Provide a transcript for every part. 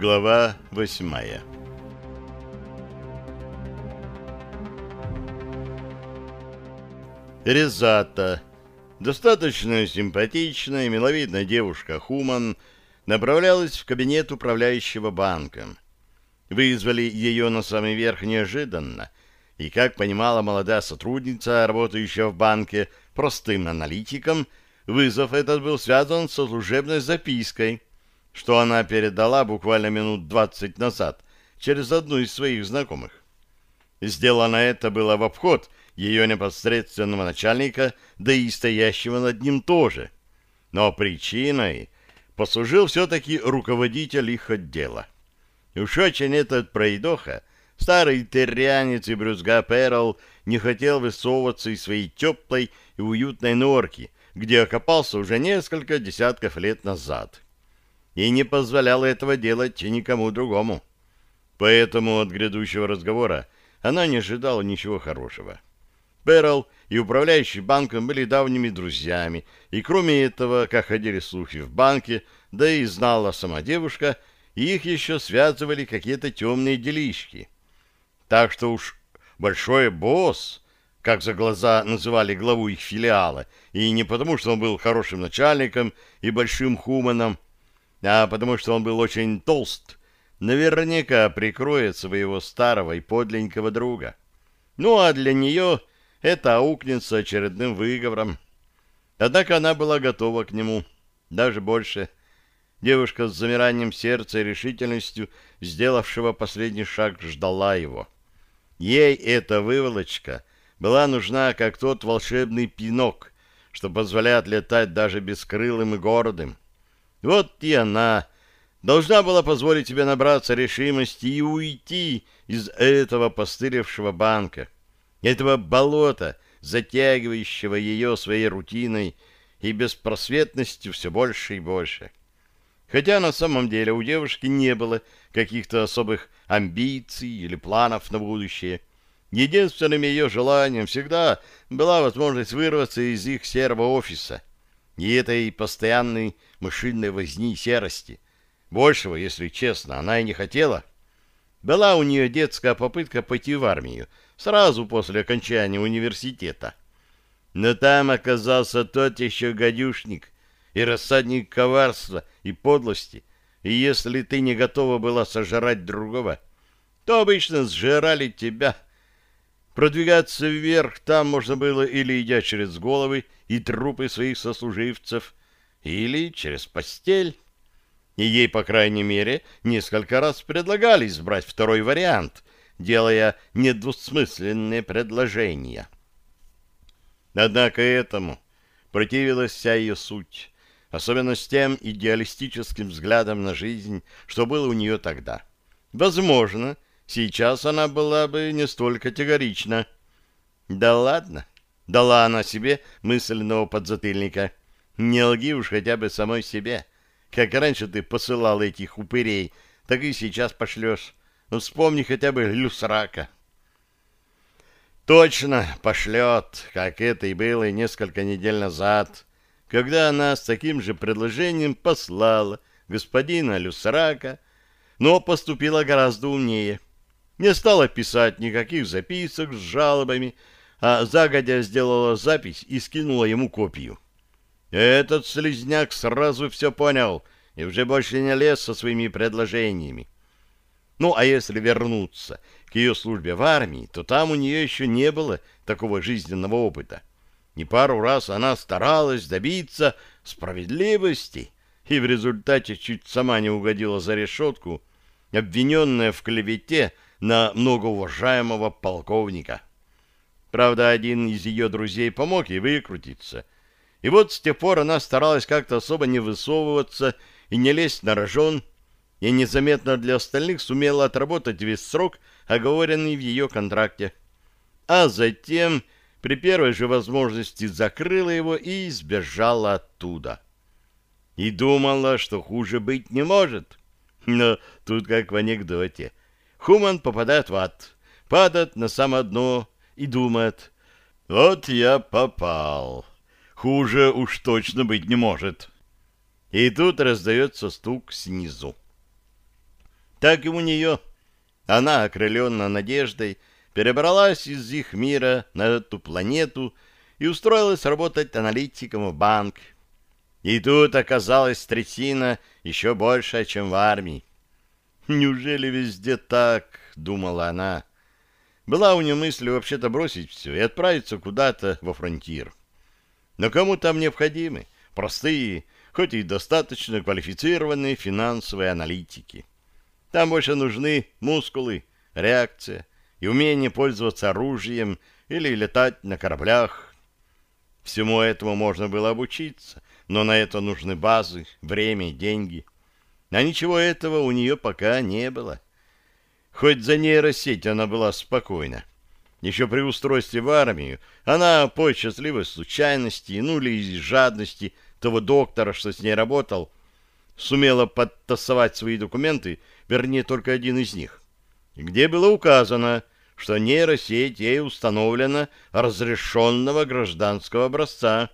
Глава восьмая Резата, достаточно симпатичная и миловидная девушка Хуман, направлялась в кабинет управляющего банком. Вызвали ее на самый верх неожиданно, и, как понимала молодая сотрудница, работающая в банке простым аналитиком, вызов этот был связан со служебной запиской, что она передала буквально минут двадцать назад через одну из своих знакомых. Сделано это было в обход ее непосредственного начальника, да и стоящего над ним тоже. Но причиной послужил все-таки руководитель их отдела. Уж очень этот пройдоха, старый террянец и брюзга Перл, не хотел высовываться из своей теплой и уютной норки, где окопался уже несколько десятков лет назад. И не позволял этого делать никому другому. Поэтому от грядущего разговора она не ожидала ничего хорошего. Перл и управляющий банком были давними друзьями, и кроме этого, как ходили слухи в банке, да и знала сама девушка, их еще связывали какие-то темные делишки. Так что уж большой босс, как за глаза называли главу их филиала, и не потому, что он был хорошим начальником и большим хуманом, а потому, что он был очень толст, наверняка прикроет своего старого и подленького друга. Ну, а для нее это аукнется очередным выговором. Однако она была готова к нему, даже больше. Девушка с замиранием сердца и решительностью, сделавшего последний шаг, ждала его. Ей эта выволочка была нужна, как тот волшебный пинок, что позволяет летать даже бескрылым и гордым. Вот и она должна была позволить себе набраться решимости и уйти из этого постылевшего банка этого болота, затягивающего ее своей рутиной и беспросветностью все больше и больше. Хотя на самом деле у девушки не было каких-то особых амбиций или планов на будущее. Единственным ее желанием всегда была возможность вырваться из их серого офиса и этой постоянной машинной возни серости. Большего, если честно, она и не хотела. Была у нее детская попытка пойти в армию, сразу после окончания университета. Но там оказался тот еще гадюшник и рассадник коварства и подлости, и если ты не готова была сожрать другого, то обычно сжирали тебя. Продвигаться вверх там можно было или идя через головы и трупы своих сослуживцев, или через постель. И ей, по крайней мере, несколько раз предлагали избрать второй вариант, делая недвусмысленные предложения. Однако этому противилась вся ее суть, особенно с тем идеалистическим взглядом на жизнь, что было у нее тогда. Возможно, сейчас она была бы не столь категорична. Да ладно, дала она себе мысленного подзатыльника. Не лги уж хотя бы самой себе. Как раньше ты посылал этих упырей, так и сейчас пошлешь. Ну, вспомни хотя бы люсрака. Точно пошлет, как это и было несколько недель назад, когда она с таким же предложением послала господина Люсрака, но поступила гораздо умнее. Не стала писать никаких записок с жалобами, а загодя сделала запись и скинула ему копию. Этот слезняк сразу все понял и уже больше не лез со своими предложениями. Ну, а если вернуться к ее службе в армии, то там у нее еще не было такого жизненного опыта. Не пару раз она старалась добиться справедливости и в результате чуть сама не угодила за решетку, обвиненная в клевете на многоуважаемого полковника. Правда, один из ее друзей помог ей выкрутиться. И вот с тех пор она старалась как-то особо не высовываться и не лезть на рожон, и незаметно для остальных сумела отработать весь срок, оговоренный в ее контракте. А затем при первой же возможности закрыла его и сбежала оттуда. И думала, что хуже быть не может. Но тут как в анекдоте. Хуман попадает в ад, падает на самое дно и думает, «Вот я попал. Хуже уж точно быть не может». И тут раздается стук снизу. так и у нее. Она, окрыленная надеждой, перебралась из их мира на эту планету и устроилась работать аналитиком в банк. И тут оказалась трясина еще большая, чем в армии. «Неужели везде так?» — думала она. Была у нее мысль вообще-то бросить все и отправиться куда-то во фронтир. Но кому там необходимы простые, хоть и достаточно квалифицированные финансовые аналитики? Там больше нужны мускулы, реакция и умение пользоваться оружием или летать на кораблях. Всему этому можно было обучиться, но на это нужны базы, время деньги. А ничего этого у нее пока не было. Хоть за нейросеть она была спокойна. Еще при устройстве в армию она по счастливой случайности, ну или из жадности того доктора, что с ней работал, сумела подтасовать свои документы, вернее, только один из них, где было указано, что нейросеть ей установлена разрешенного гражданского образца.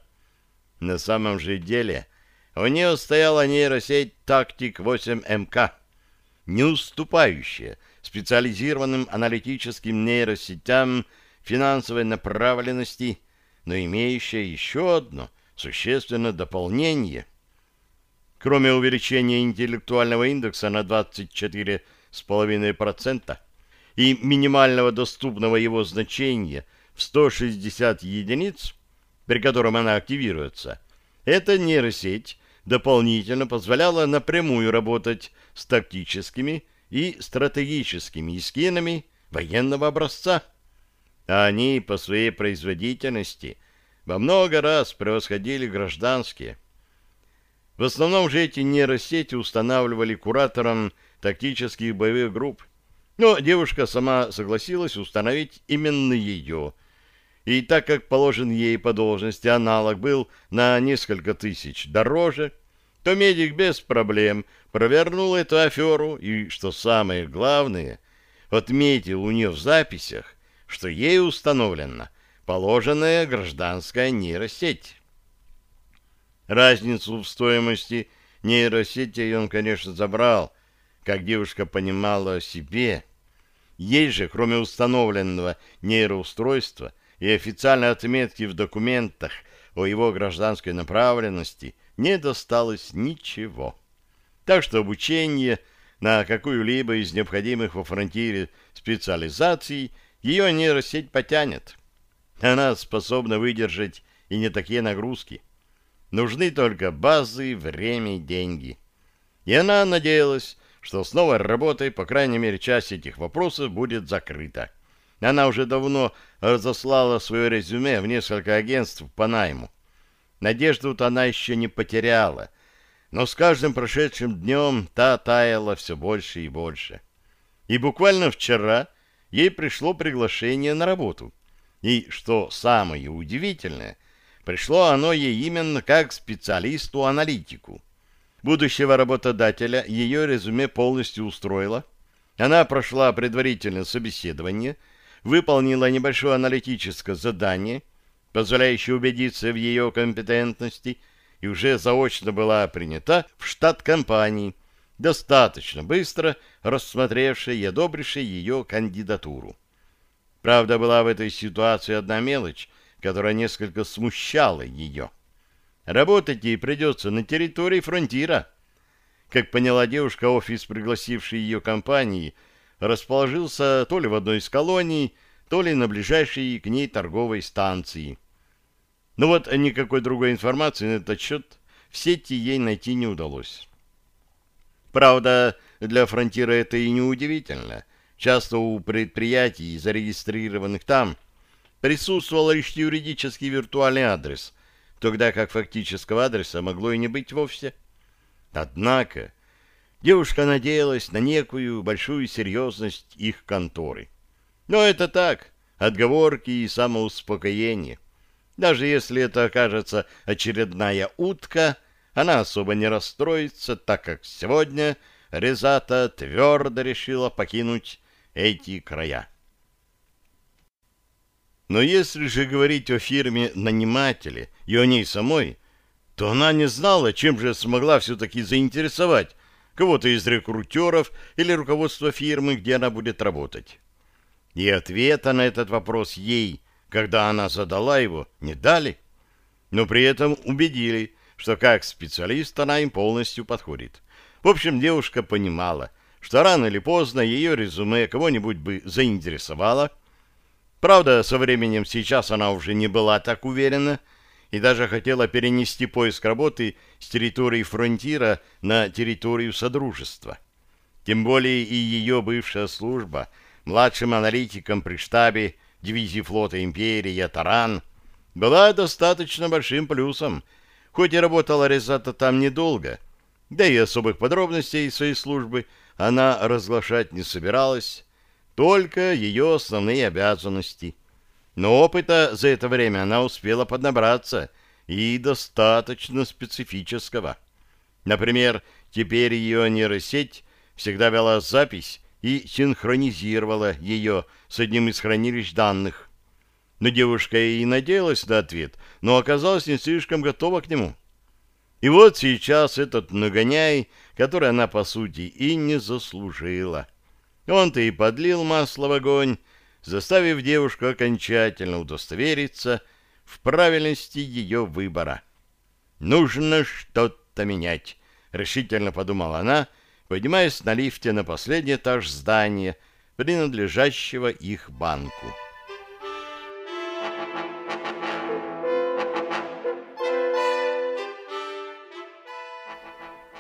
На самом же деле у нее стояла нейросеть «Тактик 8МК», не уступающая специализированным аналитическим нейросетям финансовой направленности, но имеющая еще одно существенное дополнение. Кроме увеличения интеллектуального индекса на 24,5% и минимального доступного его значения в 160 единиц, при котором она активируется, эта нейросеть дополнительно позволяла напрямую работать с тактическими и стратегическими эскинами военного образца. А они по своей производительности во много раз превосходили гражданские. В основном же эти нейросети устанавливали куратором тактических боевых групп, но девушка сама согласилась установить именно ее. И так как положен ей по должности аналог был на несколько тысяч дороже, то медик без проблем провернул эту аферу и, что самое главное, отметил у нее в записях, что ей установлена положенная гражданская нейросеть. Разницу в стоимости нейросети он, конечно, забрал, как девушка понимала о себе. Ей же, кроме установленного нейроустройства и официальной отметки в документах о его гражданской направленности – не досталось ничего. Так что обучение на какую-либо из необходимых во фронтире специализаций ее нейросеть потянет. Она способна выдержать и не такие нагрузки. Нужны только базы, время и деньги. И она надеялась, что с новой работой, по крайней мере, часть этих вопросов будет закрыта. Она уже давно разослала свое резюме в несколько агентств по найму. Надежду-то она еще не потеряла, но с каждым прошедшим днем та таяла все больше и больше. И буквально вчера ей пришло приглашение на работу. И, что самое удивительное, пришло оно ей именно как специалисту-аналитику. Будущего работодателя ее резюме полностью устроило. Она прошла предварительное собеседование, выполнила небольшое аналитическое задание — позволяющий убедиться в ее компетентности, и уже заочно была принята в штат компании, достаточно быстро рассмотревшей и одобрившей ее кандидатуру. Правда, была в этой ситуации одна мелочь, которая несколько смущала ее. Работать ей придется на территории фронтира. Как поняла девушка, офис, пригласивший ее компании, расположился то ли в одной из колоний, то ли на ближайшей к ней торговой станции. Но вот никакой другой информации на этот счет в сети ей найти не удалось. Правда, для фронтира это и не удивительно. Часто у предприятий, зарегистрированных там, присутствовал лишь юридический виртуальный адрес, тогда как фактического адреса могло и не быть вовсе. Однако девушка надеялась на некую большую серьезность их конторы. Но это так, отговорки и самоуспокоение. Даже если это окажется очередная утка, она особо не расстроится, так как сегодня Резата твердо решила покинуть эти края. Но если же говорить о фирме-нанимателе и о ней самой, то она не знала, чем же смогла все-таки заинтересовать кого-то из рекрутеров или руководства фирмы, где она будет работать. И ответа на этот вопрос ей, когда она задала его, не дали, но при этом убедили, что как специалист она им полностью подходит. В общем, девушка понимала, что рано или поздно ее резюме кого-нибудь бы заинтересовало. Правда, со временем сейчас она уже не была так уверена и даже хотела перенести поиск работы с территории фронтира на территорию Содружества. Тем более и ее бывшая служба младшим аналитиком при штабе дивизии флота империи «Таран» была достаточно большим плюсом, хоть и работала Резата там недолго, да и особых подробностей своей службы она разглашать не собиралась, только ее основные обязанности. Но опыта за это время она успела поднабраться, и достаточно специфического. Например, теперь ее нейросеть всегда вела запись и синхронизировала ее с одним из хранилищ данных. Но девушка и надеялась на ответ, но оказалась не слишком готова к нему. И вот сейчас этот нагоняй, который она, по сути, и не заслужила. Он-то и подлил масло в огонь, заставив девушку окончательно удостовериться в правильности ее выбора. «Нужно что-то менять», — решительно подумала она, поднимаясь на лифте на последний этаж здания, принадлежащего их банку.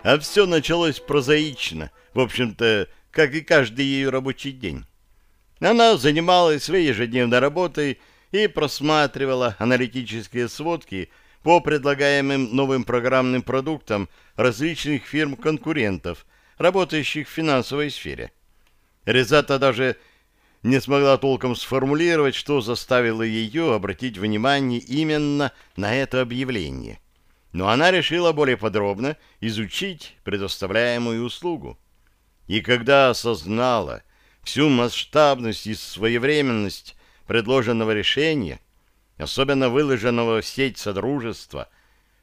А все началось прозаично, в общем-то, как и каждый ее рабочий день. Она занималась своей ежедневной работой и просматривала аналитические сводки по предлагаемым новым программным продуктам различных фирм-конкурентов, работающих в финансовой сфере. Резата даже не смогла толком сформулировать, что заставило ее обратить внимание именно на это объявление но она решила более подробно изучить предоставляемую услугу. И когда осознала всю масштабность и своевременность предложенного решения, особенно выложенного в сеть Содружества,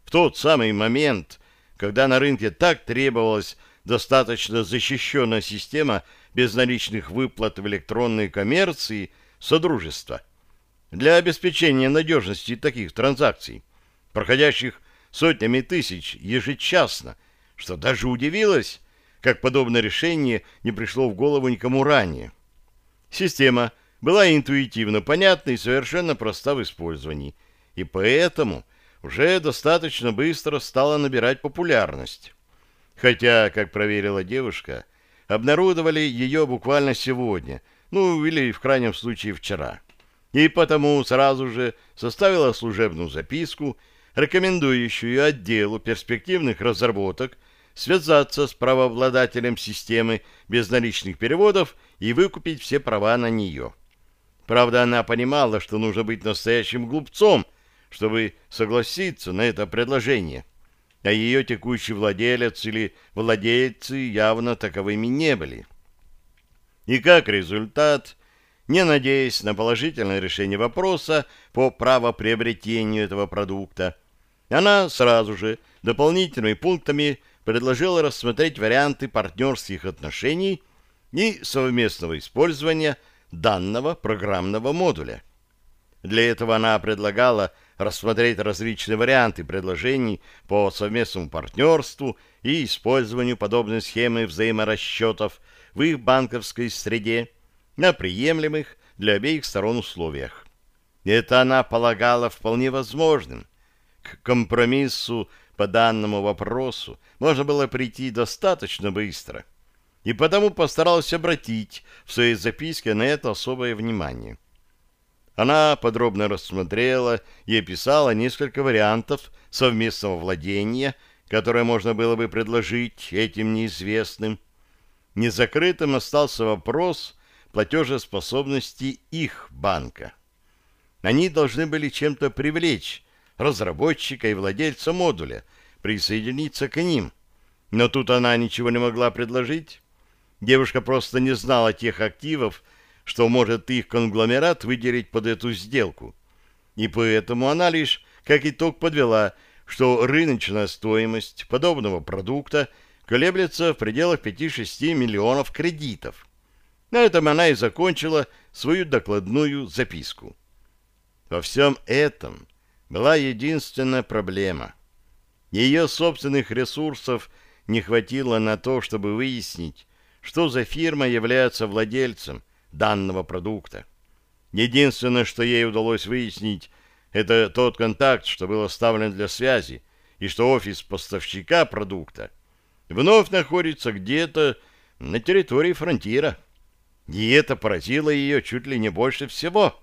в тот самый момент, когда на рынке так требовалась достаточно защищенная система безналичных выплат в электронной коммерции Содружества для обеспечения надежности таких транзакций, проходящих сотнями тысяч ежечасно, что даже удивилась, как подобное решение не пришло в голову никому ранее. Система была интуитивно понятна и совершенно проста в использовании, и поэтому уже достаточно быстро стала набирать популярность. Хотя, как проверила девушка, обнародовали ее буквально сегодня, ну или в крайнем случае вчера. И потому сразу же составила служебную записку рекомендующую отделу перспективных разработок связаться с правообладателем системы безналичных переводов и выкупить все права на нее. Правда, она понимала, что нужно быть настоящим глупцом, чтобы согласиться на это предложение, а ее текущий владелец или владельцы явно таковыми не были. И как результат, не надеясь на положительное решение вопроса по правоприобретению этого продукта, она сразу же дополнительными пунктами предложила рассмотреть варианты партнерских отношений и совместного использования данного программного модуля. Для этого она предлагала рассмотреть различные варианты предложений по совместному партнерству и использованию подобной схемы взаиморасчетов в их банковской среде на приемлемых для обеих сторон условиях. Это она полагала вполне возможным, к компромиссу по данному вопросу можно было прийти достаточно быстро, и потому постаралась обратить в своей записке на это особое внимание. Она подробно рассмотрела и описала несколько вариантов совместного владения, которые можно было бы предложить этим неизвестным. Незакрытым остался вопрос платежеспособности их банка. Они должны были чем-то привлечь разработчика и владельца модуля, присоединиться к ним. Но тут она ничего не могла предложить. Девушка просто не знала тех активов, что может их конгломерат выделить под эту сделку. И поэтому она лишь как итог подвела, что рыночная стоимость подобного продукта колеблется в пределах 5-6 миллионов кредитов. На этом она и закончила свою докладную записку. Во всем этом была единственная проблема. Ее собственных ресурсов не хватило на то, чтобы выяснить, что за фирма является владельцем данного продукта. Единственное, что ей удалось выяснить, это тот контакт, что был оставлен для связи, и что офис поставщика продукта вновь находится где-то на территории фронтира. И это поразило ее чуть ли не больше всего.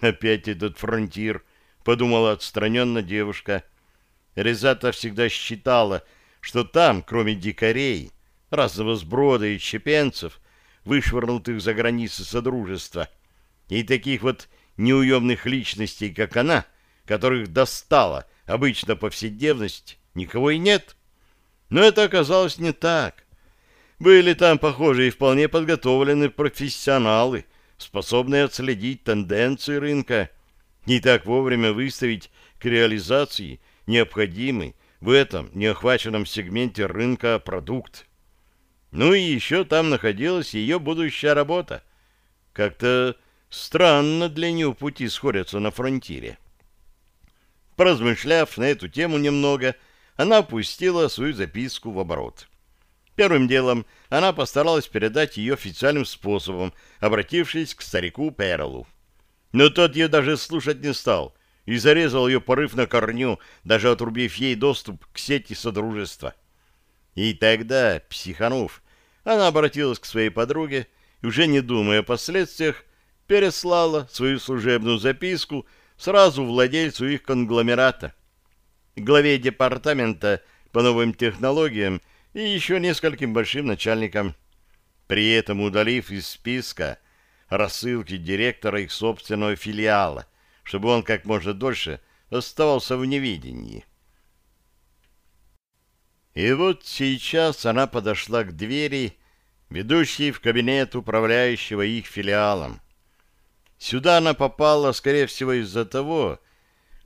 «Опять этот фронтир», — подумала отстраненно девушка. Резата всегда считала, что там, кроме дикарей, разного сброда и чепенцев, вышвырнутых за границы Содружества, и таких вот неуемных личностей, как она, которых достала обычно повседневность, никого и нет. Но это оказалось не так. Были там, похоже, и вполне подготовленные профессионалы, способные отследить тенденции рынка и так вовремя выставить к реализации необходимый в этом неохваченном сегменте рынка продукт. Ну и еще там находилась ее будущая работа. Как-то странно для нее пути сходятся на фронтире. Поразмышляв на эту тему немного, она опустила свою записку в оборот. Первым делом она постаралась передать ее официальным способом, обратившись к старику Перлу. Но тот ее даже слушать не стал и зарезал ее порыв на корню, даже отрубив ей доступ к сети Содружества. И тогда, психанув, она обратилась к своей подруге и, уже не думая о последствиях, переслала свою служебную записку сразу владельцу их конгломерата, главе департамента по новым технологиям и еще нескольким большим начальникам, при этом удалив из списка рассылки директора их собственного филиала, чтобы он как можно дольше оставался в невидении. И вот сейчас она подошла к двери, ведущей в кабинет управляющего их филиалом. Сюда она попала, скорее всего, из-за того,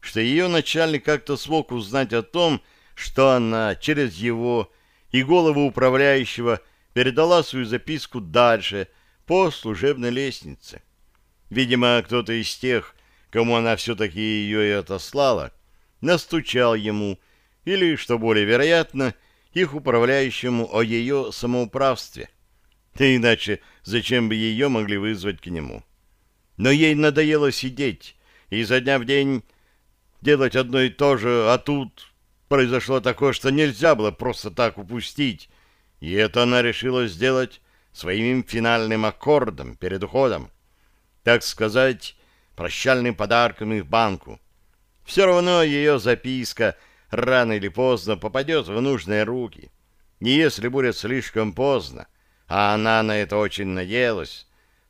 что ее начальник как-то смог узнать о том, что она через его и голову управляющего передала свою записку дальше, по служебной лестнице. Видимо, кто-то из тех, кому она все-таки ее и отослала, настучал ему, или, что более вероятно, их управляющему о ее самоуправстве. Да иначе зачем бы ее могли вызвать к нему? Но ей надоело сидеть и изо дня в день делать одно и то же, а тут произошло такое, что нельзя было просто так упустить, и это она решила сделать своим финальным аккордом перед уходом, так сказать, прощальным подарком их банку. Все равно ее записка рано или поздно попадет в нужные руки. И если будет слишком поздно, а она на это очень надеялась,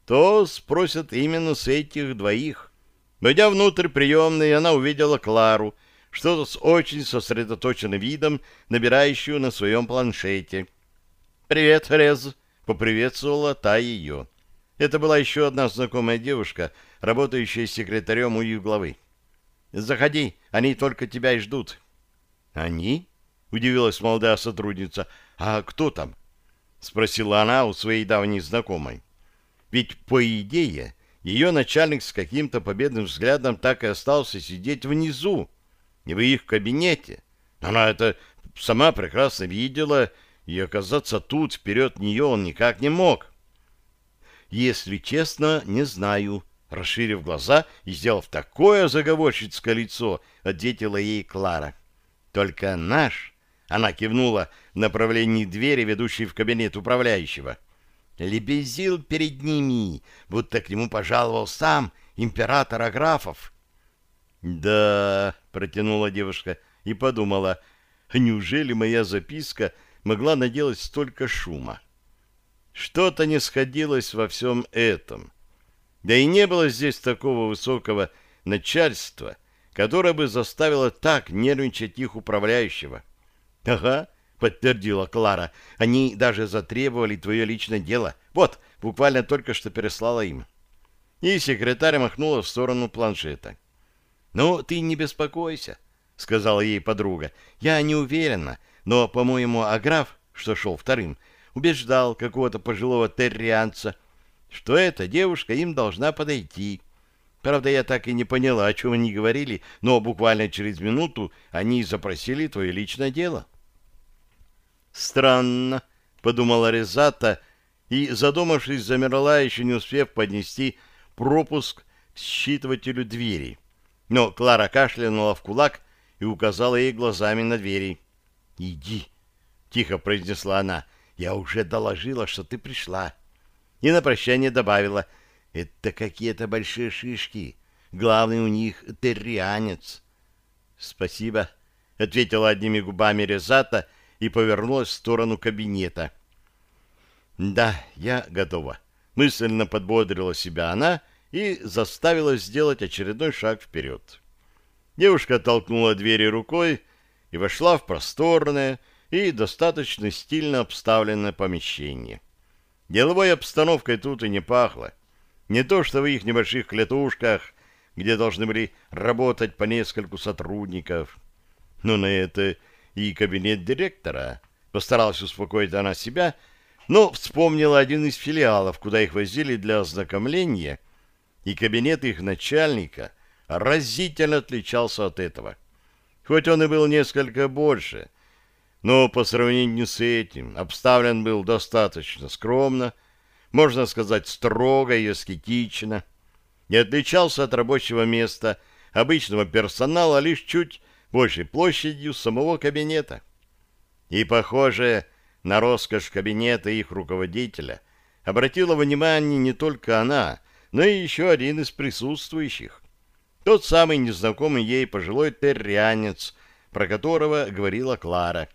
то спросят именно с этих двоих. Войдя внутрь приемной, она увидела Клару, что-то с очень сосредоточенным видом, набирающую на своем планшете. «Привет, Рез!» — поприветствовала та ее. Это была еще одна знакомая девушка, работающая секретарем у их главы. «Заходи, они только тебя и ждут». «Они?» — удивилась молодая сотрудница. «А кто там?» — спросила она у своей давней знакомой. Ведь, по идее, ее начальник с каким-то победным взглядом так и остался сидеть внизу, не в их кабинете. Она это сама прекрасно видела, и оказаться тут вперед нее он никак не мог. Если честно, не знаю. Расширив глаза и сделав такое заговорщицкое лицо, ответила ей Клара. Только наш, она кивнула в направлении двери, ведущей в кабинет управляющего, лебезил перед ними, будто к нему пожаловал сам император Аграфов. «Да», — протянула девушка и подумала, «неужели моя записка могла наделать столько шума?» Что-то не сходилось во всем этом. Да и не было здесь такого высокого начальства, которое бы заставило так нервничать их управляющего. «Ага», — подтвердила Клара, — «они даже затребовали твое личное дело. Вот, буквально только что переслала им». И секретарь махнула в сторону планшета. «Ну, ты не беспокойся», — сказала ей подруга. «Я не уверена, Но, по-моему, Аграф, что шел вторым, убеждал какого-то пожилого террианца, что эта девушка им должна подойти. Правда, я так и не поняла, о чем они говорили, но буквально через минуту они запросили твое личное дело. «Странно», — подумала Резата, и, задумавшись, замерла, еще не успев поднести пропуск к считывателю двери. Но Клара кашлянула в кулак и указала ей глазами на двери. «Иди», — тихо произнесла она, — «я уже доложила, что ты пришла». И на прощание добавила, «Это какие-то большие шишки, главный у них террианец». «Спасибо», — ответила одними губами Резата и повернулась в сторону кабинета. «Да, я готова», — мысленно подбодрила себя она и заставила сделать очередной шаг вперед. Девушка толкнула двери рукой и вошла в просторное и достаточно стильно обставленное помещение. Деловой обстановкой тут и не пахло. Не то, что в их небольших клетушках, где должны были работать по нескольку сотрудников. Но на это и кабинет директора. Постаралась успокоить она себя, но вспомнила один из филиалов, куда их возили для ознакомления, и кабинет их начальника разительно отличался от этого. Хоть он и был несколько больше, но по сравнению с этим обставлен был достаточно скромно, можно сказать, строго и аскетично, не отличался от рабочего места обычного персонала лишь чуть большей площадью самого кабинета. И, похоже, на роскошь кабинета их руководителя обратила внимание не только она, но и еще один из присутствующих. Тот самый незнакомый ей пожилой террианец, про которого говорила Клара.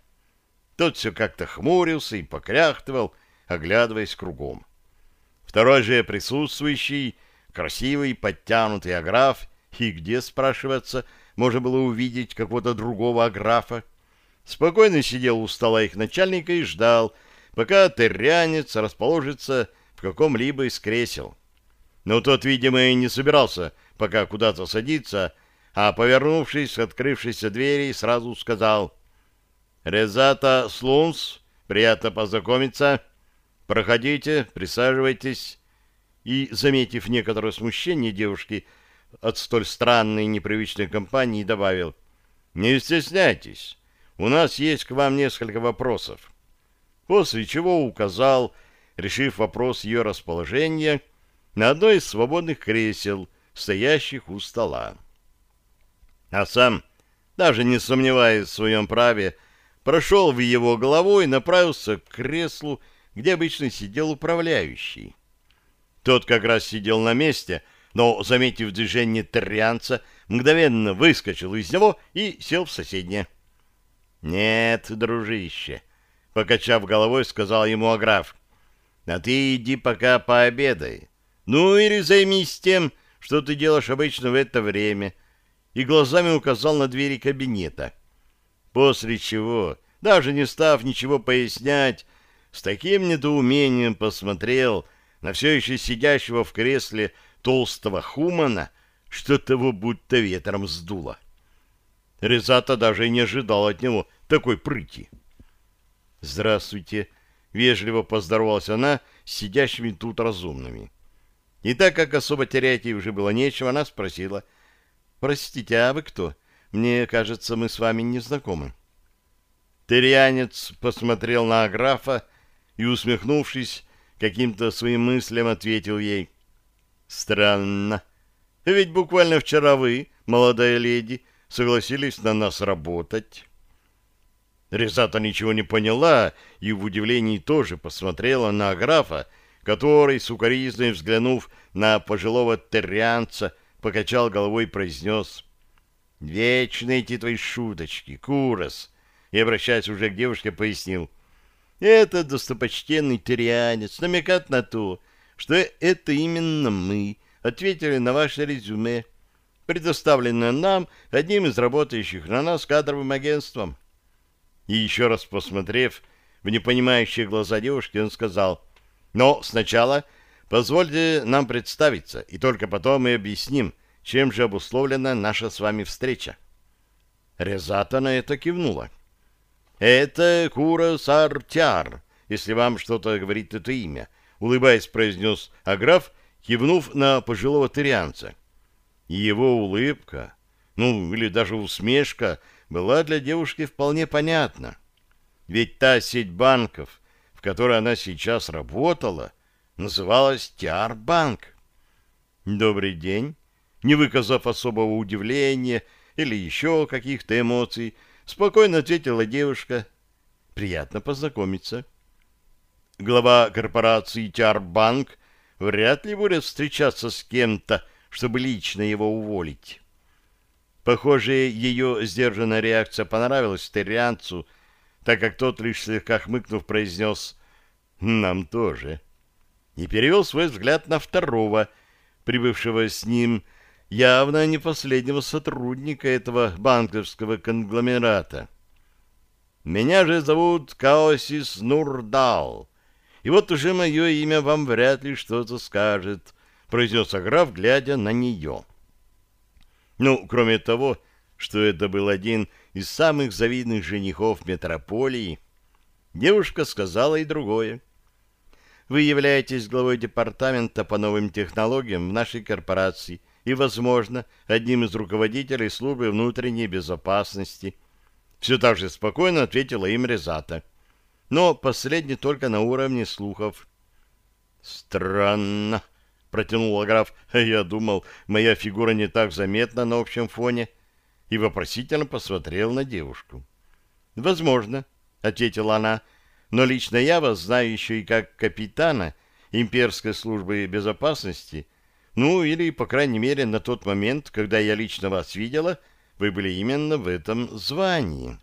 Тот все как-то хмурился и покряхтывал, оглядываясь кругом. Второй же присутствующий, красивый, подтянутый аграф, и где, спрашиваться, можно было увидеть какого-то другого аграфа, спокойно сидел у стола их начальника и ждал, пока террянец расположится в каком-либо из кресел. Но тот, видимо, и не собирался пока куда-то садиться, а, повернувшись к открывшейся двери, сразу сказал «Резата Слунс, приятно познакомиться. Проходите, присаживайтесь». И, заметив некоторое смущение девушки, — от столь странной и непривычной компании добавил, «Не стесняйтесь, у нас есть к вам несколько вопросов». После чего указал, решив вопрос ее расположения, на одно из свободных кресел, стоящих у стола. А сам, даже не сомневаясь в своем праве, прошел в его голову и направился к креслу, где обычно сидел управляющий. Тот как раз сидел на месте, но, заметив движение террианца, мгновенно выскочил из него и сел в соседнее. — Нет, дружище, — покачав головой, сказал ему Аграф, — а ты иди пока пообедай. Ну или займись тем, что ты делаешь обычно в это время, и глазами указал на двери кабинета. После чего, даже не став ничего пояснять, с таким недоумением посмотрел на все еще сидящего в кресле толстого хумана, что того будто ветром сдуло. Резата даже не ожидал от него такой прыти. «Здравствуйте!» — вежливо поздоровалась она с сидящими тут разумными. И так как особо терять ей уже было нечего, она спросила, «Простите, а вы кто? Мне кажется, мы с вами не знакомы». Тырянец посмотрел на графа и, усмехнувшись, каким-то своим мыслям ответил ей, Странно. Ведь буквально вчера вы, молодая леди, согласились на нас работать. Резата ничего не поняла и в удивлении тоже посмотрела на графа, который, сукоризной взглянув на пожилого террианца, покачал головой и произнес «Вечные эти твои шуточки, Курос!» и, обращаясь уже к девушке, пояснил «Это достопочтенный террианец намекает на то, что это именно мы ответили на ваше резюме, предоставленное нам одним из работающих на нас кадровым агентством. И еще раз посмотрев в непонимающие глаза девушки, он сказал, «Но сначала позвольте нам представиться, и только потом мы объясним, чем же обусловлена наша с вами встреча». Резата на это кивнула. Это Кура Сартяр, если вам что-то говорит это имя, улыбаясь, произнес Аграф, кивнув на пожилого тырианца. Его улыбка, ну, или даже усмешка, была для девушки вполне понятна. Ведь та сеть банков, в которой она сейчас работала, называлась Тиар-банк. «Добрый день!» Не выказав особого удивления или еще каких-то эмоций, спокойно ответила девушка. «Приятно познакомиться». Глава корпорации Тиар-банк вряд ли будет встречаться с кем-то, чтобы лично его уволить. Похоже, ее сдержанная реакция понравилась Террианцу, так как тот, лишь слегка хмыкнув, произнес «нам тоже» и перевел свой взгляд на второго, прибывшего с ним, явно не последнего сотрудника этого банковского конгломерата. «Меня же зовут Каосис Нурдал, и вот уже мое имя вам вряд ли что-то скажет», — произнес граф, глядя на нее. Ну, кроме того, что это был один из самых завидных женихов метрополии, девушка сказала и другое. Вы являетесь главой департамента по новым технологиям в нашей корпорации и, возможно, одним из руководителей службы внутренней безопасности. Все так же спокойно ответила им Резата. Но последний только на уровне слухов. Странно, — протянул граф. Я думал, моя фигура не так заметна на общем фоне. И вопросительно посмотрел на девушку. «Возможно», — ответила она, — «но лично я вас знаю еще и как капитана имперской службы безопасности. Ну, или, по крайней мере, на тот момент, когда я лично вас видела, вы были именно в этом звании».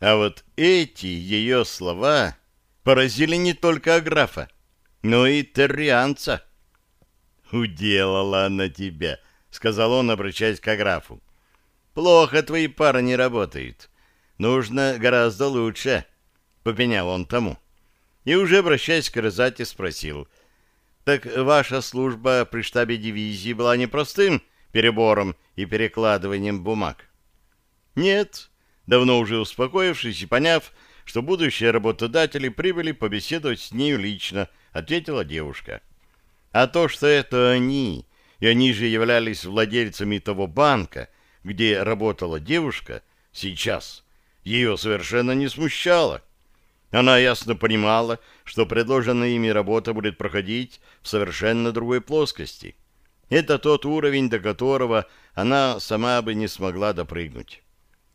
А вот эти ее слова поразили не только графа но и террианца. «Уделала она тебя», — сказал он, обращаясь к графу. «Плохо твои пары не работают. Нужно гораздо лучше», — попенял он тому. И уже обращаясь к Розате, спросил. «Так ваша служба при штабе дивизии была непростым перебором и перекладыванием бумаг?» «Нет», давно уже успокоившись и поняв, что будущие работодатели прибыли побеседовать с нею лично, — ответила девушка. А то, что это они, и они же являлись владельцами того банка, где работала девушка, сейчас ее совершенно не смущало. Она ясно понимала, что предложенная ими работа будет проходить в совершенно другой плоскости. Это тот уровень, до которого она сама бы не смогла допрыгнуть.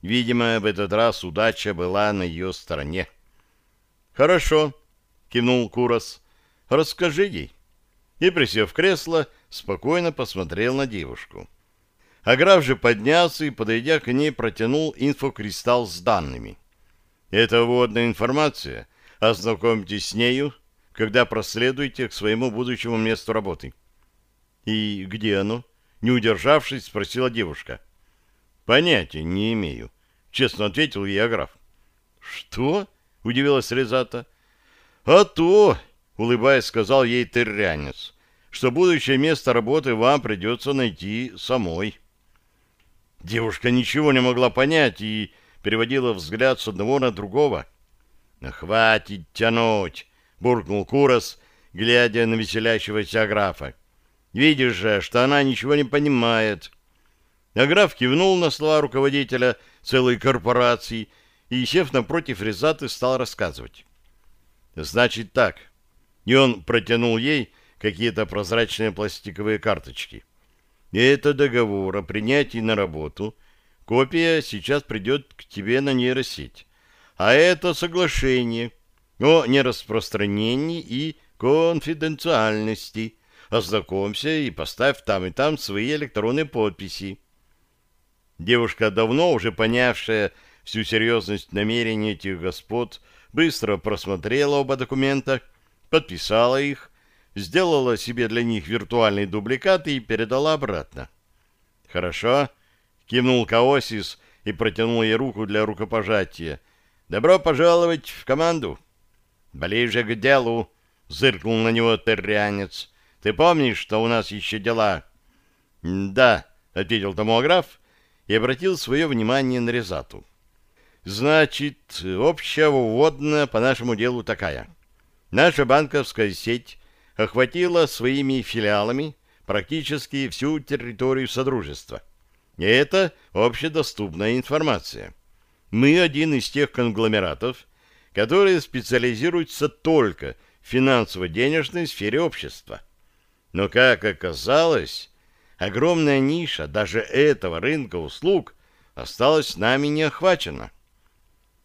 Видимо, в этот раз удача была на ее стороне. «Хорошо», — кивнул Курос, Расскажи ей. И, присев в кресло, спокойно посмотрел на девушку. А граф же поднялся и, подойдя к ней, протянул инфокристалл с данными. Это вводная информация. Ознакомьтесь с нею, когда проследуете к своему будущему месту работы. И где оно? Не удержавшись, спросила девушка. Понятия не имею, честно ответил ей. Что? Удивилась Резата. А то, улыбаясь, сказал ей тырянец, что будущее место работы вам придется найти самой. Девушка ничего не могла понять и переводила взгляд с одного на другого. «Хватит тянуть!» — буркнул Курос, глядя на веселящегося графа. «Видишь же, что она ничего не понимает». А граф кивнул на слова руководителя целой корпорации и, сев напротив Резаты, стал рассказывать. «Значит так, и он протянул ей какие-то прозрачные пластиковые карточки. Это договор о принятии на работу. Копия сейчас придет к тебе на нейросеть. А это соглашение о нераспространении и конфиденциальности. Ознакомься и поставь там и там свои электронные подписи. Девушка, давно уже понявшая всю серьезность намерений этих господ, быстро просмотрела оба документа подписала их, сделала себе для них виртуальный дубликат и передала обратно. «Хорошо», — кивнул Каосис и протянул ей руку для рукопожатия. «Добро пожаловать в команду». «Ближе к делу», — зыркнул на него террянец. «Ты помнишь, что у нас еще дела?» «Да», — ответил томограф и обратил свое внимание на Резату. Значит, общая вводная по нашему делу такая. Наша банковская сеть охватила своими филиалами практически всю территорию Содружества. И это общедоступная информация. Мы один из тех конгломератов, которые специализируются только в финансово-денежной сфере общества. Но, как оказалось, огромная ниша даже этого рынка услуг осталась нами не охвачена.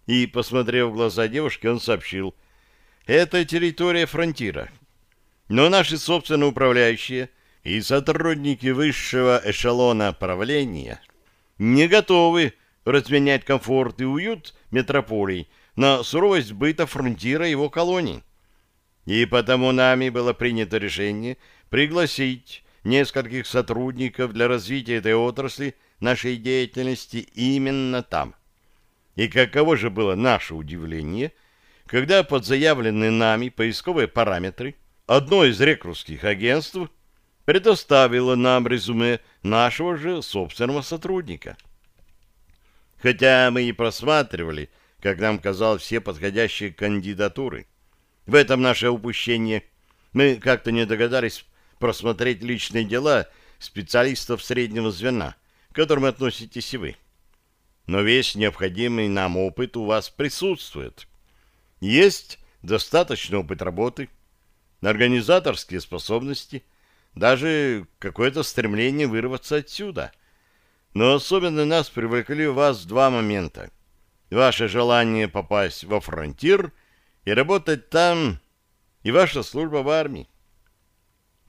И, посмотрев в глаза девушки, он сообщил, это территория фронтира. Но наши собственно управляющие и сотрудники высшего эшелона правления не готовы разменять комфорт и уют метрополий на суровость быта фронтира его колоний. И потому нами было принято решение пригласить нескольких сотрудников для развития этой отрасли нашей деятельности именно там. И каково же было наше удивление, когда под заявленные нами поисковые параметры одно из рекрутских агентств предоставило нам резюме нашего же собственного сотрудника. Хотя мы и просматривали, как нам казалось, все подходящие кандидатуры. В этом наше упущение. Мы как-то не догадались просмотреть личные дела специалистов среднего звена, к которым относитесь и вы. Но весь необходимый нам опыт у вас присутствует. Есть достаточный опыт работы, организаторские способности, даже какое-то стремление вырваться отсюда. Но особенно нас привлекли у вас два момента. Ваше желание попасть во фронтир и работать там, и ваша служба в армии.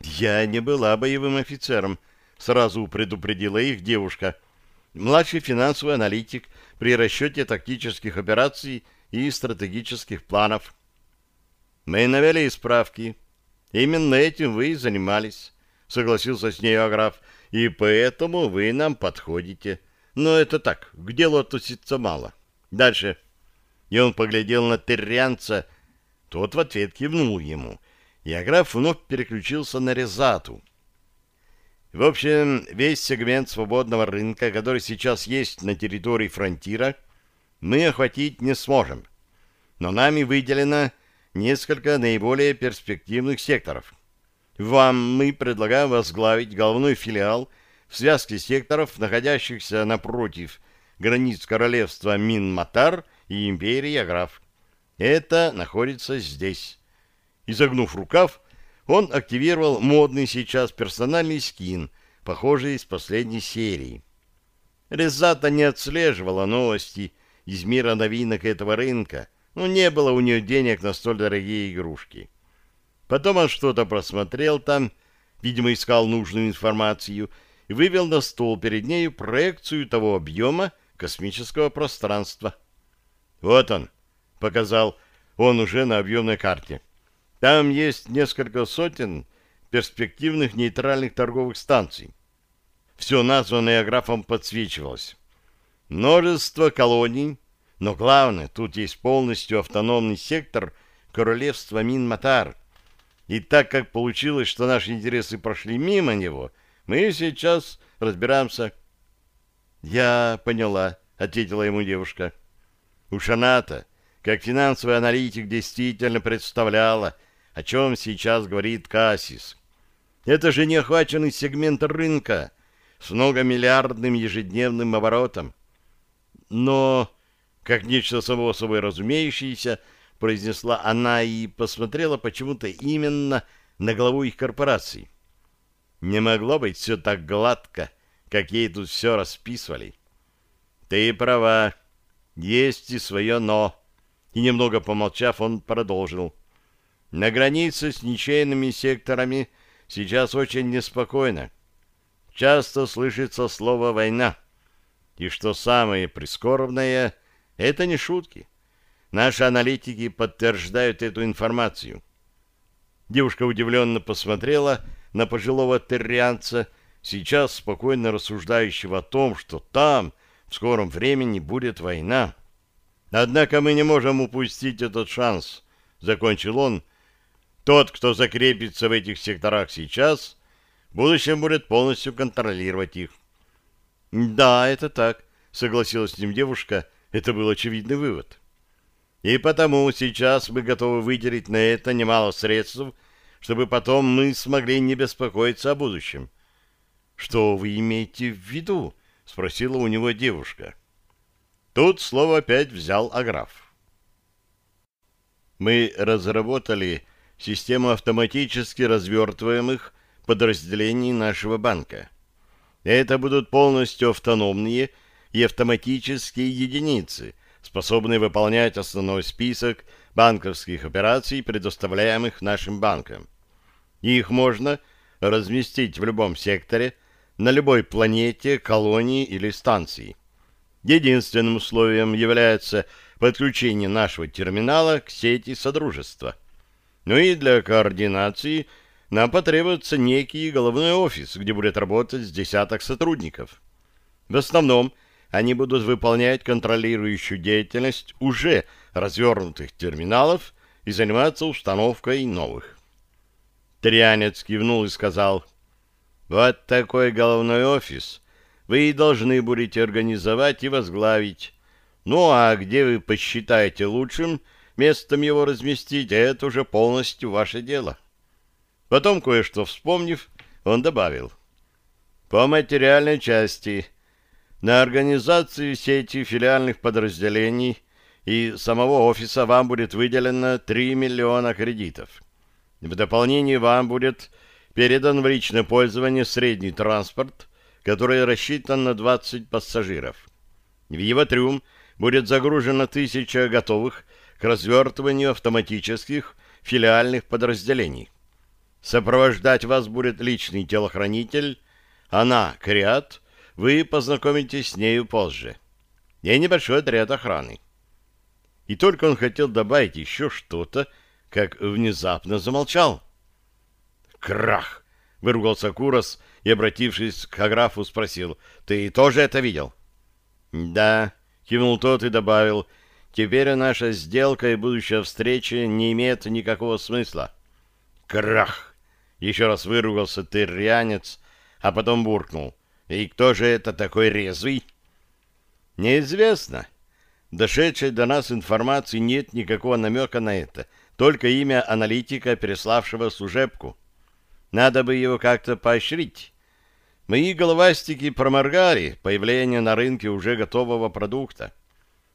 Я не была боевым офицером, сразу предупредила их девушка. Младший финансовый аналитик при расчете тактических операций и стратегических планов. Мы навели справки. Именно этим вы и занимались, согласился с ней Аграф, и поэтому вы нам подходите. Но это так, к делу относится мало. Дальше. И он поглядел на террианца, тот в ответ кивнул ему — и Аграф вновь переключился на Резату. В общем, весь сегмент свободного рынка, который сейчас есть на территории фронтира, мы охватить не сможем. Но нами выделено несколько наиболее перспективных секторов. Вам мы предлагаем возглавить головной филиал в связке секторов, находящихся напротив границ королевства Минматар и империи Аграф. Это находится здесь. Изогнув рукав, он активировал модный сейчас персональный скин, похожий из последней серии. Резата не отслеживала новости из мира новинок этого рынка, но не было у нее денег на столь дорогие игрушки. Потом он что-то просмотрел там, видимо, искал нужную информацию, и вывел на стол перед нею проекцию того объема космического пространства. «Вот он», — показал он уже на объемной карте. Там есть несколько сотен перспективных нейтральных торговых станций. Все названное графом подсвечивалось. Множество колоний, но главное, тут есть полностью автономный сектор королевства Минматар. И так как получилось, что наши интересы прошли мимо него, мы сейчас разбираемся. — Я поняла, — ответила ему девушка. У Шаната, как финансовый аналитик, действительно представляла, о чем сейчас говорит Кассис. Это же неохваченный сегмент рынка с многомиллиардным ежедневным оборотом. Но, как нечто само собой разумеющееся, произнесла она и посмотрела почему-то именно на главу их корпорации. Не могло быть все так гладко, как ей тут все расписывали. Ты права, есть и свое «но». И немного помолчав, он продолжил. На границе с ничейными секторами сейчас очень неспокойно. Часто слышится слово «война». И что самое прискорбное, это не шутки. Наши аналитики подтверждают эту информацию. Девушка удивленно посмотрела на пожилого террианца, сейчас спокойно рассуждающего о том, что там в скором времени будет война. Однако мы не можем упустить этот шанс, — закончил он, — тот, кто закрепится в этих секторах сейчас, в будущем будет полностью контролировать их. «Да, это так», — согласилась с ним девушка, Это был очевидный вывод. И потому сейчас мы готовы выделить на это немало средств, чтобы потом мы смогли не беспокоиться о будущем. — Что вы имеете в виду? — спросила у него девушка. Тут слово опять взял Аграф. Мы разработали систему автоматически развертываемых подразделений нашего банка. Это будут полностью автономные и автоматические единицы, способные выполнять основной список банковских операций, предоставляемых нашим банком. Их можно разместить в любом секторе, на любой планете, колонии или станции. Единственным условием является подключение нашего терминала к сети Содружества. Ну и для координации – нам потребуется некий головной офис, где будет работать с десяток сотрудников. В основном они будут выполнять контролирующую деятельность уже развернутых терминалов и заниматься установкой новых. Трианец кивнул и сказал, «Вот такой головной офис вы и должны будете организовать и возглавить. Ну а где вы посчитаете лучшим местом его разместить, это уже полностью ваше дело». Потом, кое-что вспомнив, он добавил. По материальной части на организацию сети филиальных подразделений и самого офиса вам будет выделено 3 миллиона кредитов. В дополнение вам будет передан в личное пользование средний транспорт, который рассчитан на 20 пассажиров. В его трюм будет загружено тысяча готовых к развертыванию автоматических филиальных подразделений. Сопровождать вас будет личный телохранитель. Она, Криат, вы познакомитесь с нею позже. И небольшой отряд охраны. И только он хотел добавить еще что-то, как внезапно замолчал. «Крах!» — выругался Курос и, обратившись к Аграфу, спросил. «Ты тоже это видел?» «Да», — кивнул тот и добавил. «Теперь наша сделка и будущая встреча не имеют никакого смысла». «Крах!» Еще раз выругался тырянец, а потом буркнул. «И кто же это такой резвый?» «Неизвестно. Дошедшей до нас информации нет никакого намека на это, только имя аналитика, переславшего служебку. Надо бы его как-то поощрить. Мои головастики проморгали появление на рынке уже готового продукта.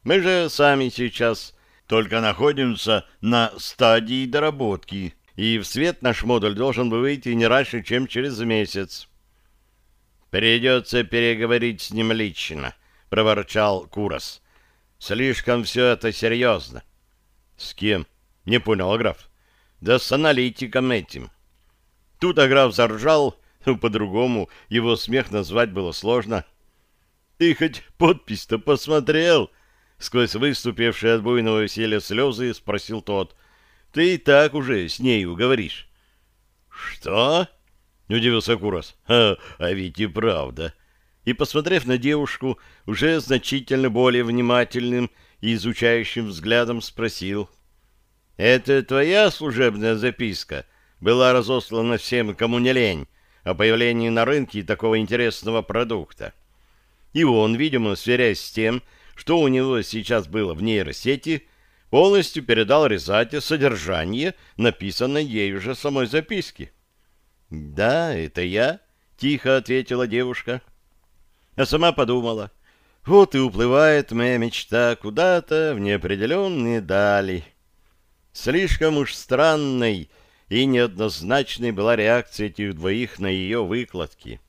Мы же сами сейчас только находимся на стадии доработки» и в свет наш модуль должен выйти не раньше, чем через месяц. «Придется переговорить с ним лично», — проворчал Курос. «Слишком все это серьезно». «С кем?» — не понял Аграф. «Да с аналитиком этим». Тут Аграф заржал, но по-другому его смех назвать было сложно. «Ты хоть подпись-то посмотрел?» Сквозь выступившие от буйного веселья слезы спросил тот. Ты и так уже с нею говоришь. — Что? — удивился Курос. А, — А ведь и правда. И, посмотрев на девушку, уже значительно более внимательным и изучающим взглядом спросил. — Это твоя служебная записка была разослана всем, кому не лень, о появлении на рынке такого интересного продукта? И он, видимо, сверяясь с тем, что у него сейчас было в нейросети, полностью передал Резате содержание написанной ею же самой записки. «Да, это я», — тихо ответила девушка. А сама подумала, вот и уплывает моя мечта куда-то в неопределенные дали. Слишком уж странной и неоднозначной была реакция этих двоих на ее выкладки.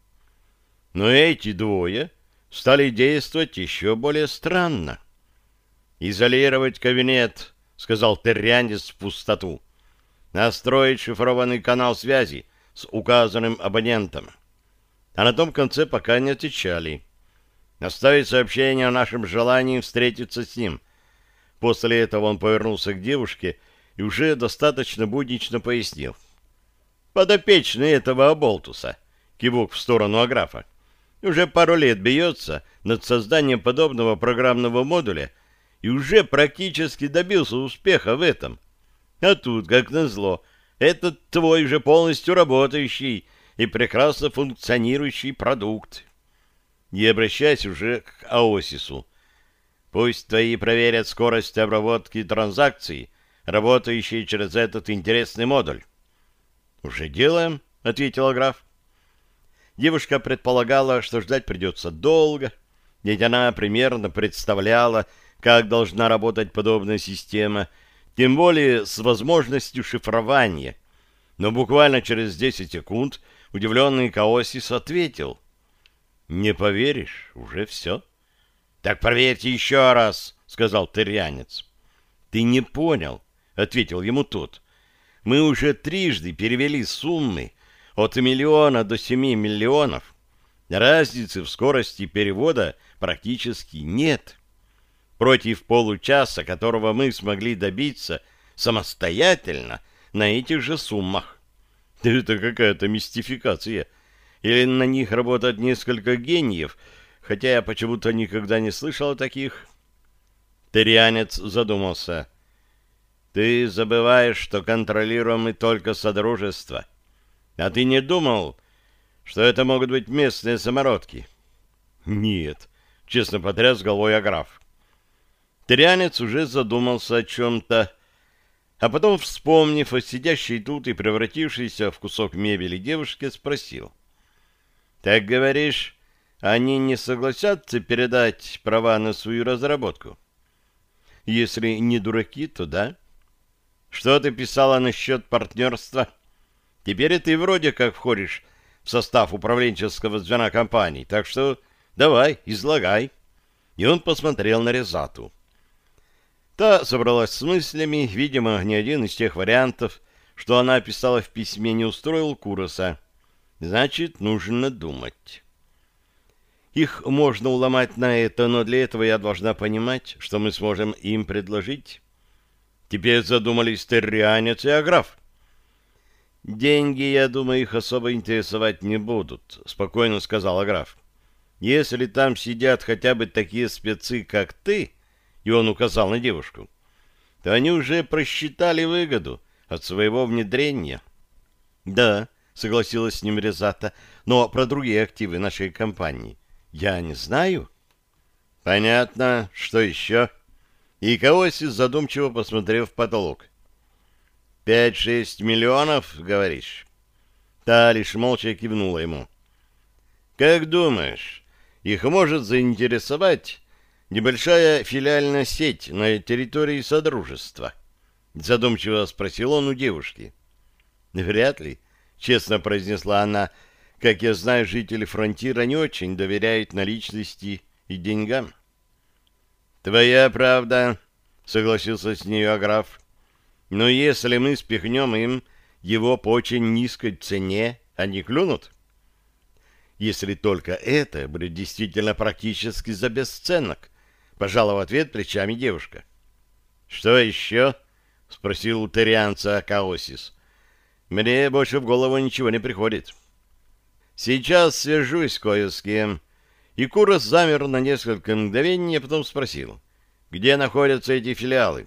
Но эти двое стали действовать еще более странно. «Изолировать кабинет», — сказал Терриандис в пустоту. «Настроить шифрованный канал связи с указанным абонентом». А на том конце пока не отвечали. Оставить сообщение о нашем желании встретиться с ним. После этого он повернулся к девушке и уже достаточно буднично пояснил. «Подопечный этого оболтуса», — кивок в сторону Аграфа, «уже пару лет бьется над созданием подобного программного модуля — и уже практически добился успеха в этом. А тут, как назло, этот твой же полностью работающий и прекрасно функционирующий продукт. Не обращаясь уже к Аосису. Пусть твои проверят скорость обработки транзакций, работающие через этот интересный модуль. — Уже делаем, — ответила граф. Девушка предполагала, что ждать придется долго, ведь она примерно представляла, как должна работать подобная система, тем более с возможностью шифрования. Но буквально через 10 секунд удивленный Каосис ответил. «Не поверишь, уже все». «Так проверьте еще раз», — сказал тырянец. «Ты не понял», — ответил ему тот. «Мы уже трижды перевели суммы от миллиона до семи миллионов. Разницы в скорости перевода практически нет. Против получаса, которого мы смогли добиться самостоятельно на этих же суммах. Это какая-то мистификация. Или на них работает несколько гениев — хотя я почему-то никогда не слышал о таких. Тырианец задумался. Ты забываешь, что контролируем мы только Содружество. А ты не думал, что это могут быть местные самородки? Нет, честно потряс головой Аграф. Тырянец уже задумался о чем-то, а потом, вспомнив о сидящей тут и превратившейся в кусок мебели девушке, спросил. — Так говоришь, они не согласятся передать права на свою разработку? Если не дураки, то да. Что ты писала насчет партнерства? Теперь ты вроде как входишь в состав управленческого звена компании, так что давай, излагай. И он посмотрел на Резату. Та собралась с мыслями, видимо, ни один из тех вариантов, что она описала в письме, не устроил Куроса. Значит, нужно думать. Их можно уломать на это, но для этого я должна понимать, что мы сможем им предложить. Теперь задумались Террианец и Аграф. «Деньги, я думаю, их особо интересовать не будут», — спокойно сказал Аграф. «Если там сидят хотя бы такие спецы, как ты», — и он указал на девушку, — то они уже просчитали выгоду от своего внедрения. «Да», — согласилась с ним Резата, — «но про другие активы нашей компании. Я не знаю. Понятно. Что еще? И Каосис задумчиво посмотрел в потолок. Пять-шесть миллионов, говоришь? Та лишь молча кивнула ему. Как думаешь, их может заинтересовать небольшая филиальная сеть на территории Содружества? Задумчиво спросил он у девушки. Вряд ли, честно произнесла она, — как я знаю, жители фронтира не очень доверяют наличности и деньгам. «Твоя правда», — согласился с ней Аграф. «Но если мы спихнем им его по очень низкой цене, они клюнут?» «Если только это будет действительно практически за бесценок», — пожала в ответ плечами девушка. «Что еще?» — спросил у тарианца Каосис. «Мне больше в голову ничего не приходит». Сейчас свяжусь кое с кем. И Курос замер на несколько мгновений, а потом спросил, где находятся эти филиалы?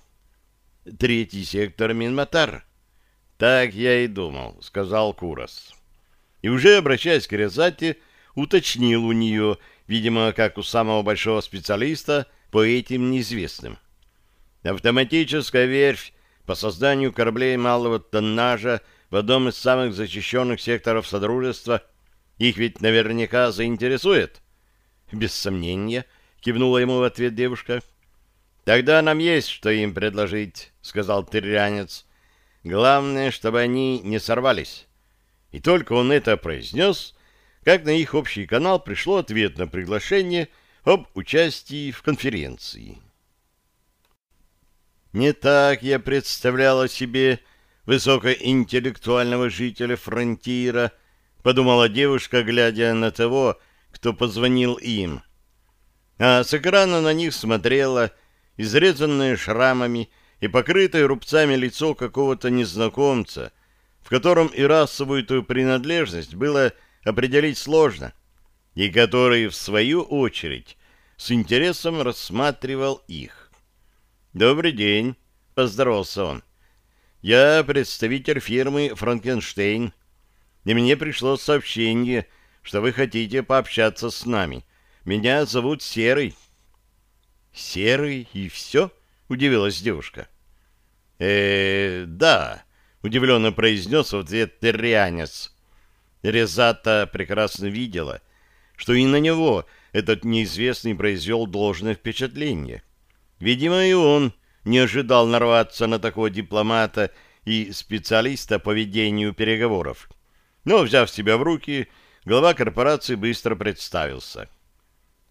Третий сектор Минматар. Так я и думал, сказал Курос. И уже обращаясь к Резате, уточнил у нее, видимо, как у самого большого специалиста по этим неизвестным. Автоматическая верфь по созданию кораблей малого тоннажа в одном из самых защищенных секторов Содружества — их ведь наверняка заинтересует. Без сомнения, кивнула ему в ответ девушка. Тогда нам есть что им предложить, сказал тырянец. Главное, чтобы они не сорвались. И только он это произнес, как на их общий канал пришло ответ на приглашение об участии в конференции. Не так я представляла себе высокоинтеллектуального жителя фронтира, подумала девушка, глядя на того, кто позвонил им. А с экрана на них смотрело изрезанное шрамами и покрытое рубцами лицо какого-то незнакомца, в котором и расовую принадлежность было определить сложно, и который, в свою очередь, с интересом рассматривал их. «Добрый день», — поздоровался он. «Я представитель фирмы «Франкенштейн» и мне пришло сообщение, что вы хотите пообщаться с нами. Меня зовут Серый. Серый и все? Удивилась девушка. э да, удивленно произнес в ответ террианец. Резата прекрасно видела, что и на него этот неизвестный произвел должное впечатление. Видимо, и он не ожидал нарваться на такого дипломата и специалиста по ведению переговоров. Но, взяв себя в руки, глава корпорации быстро представился.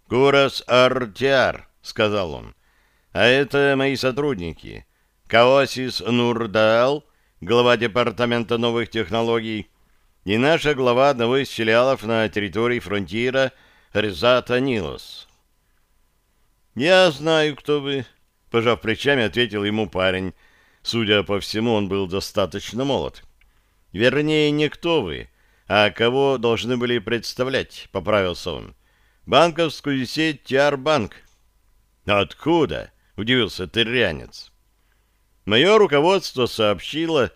«Курас Артиар», — сказал он, — «а это мои сотрудники. Каосис Нурдаал, глава департамента новых технологий, и наша глава одного из филиалов на территории фронтира Резата Нилос». «Я знаю, кто вы», — пожав плечами, ответил ему парень. Судя по всему, он был достаточно молод. Вернее, не кто вы, а кого должны были представлять, поправился он. Банковскую сеть Тиарбанк. Откуда? Удивился тырянец. Мое руководство сообщило,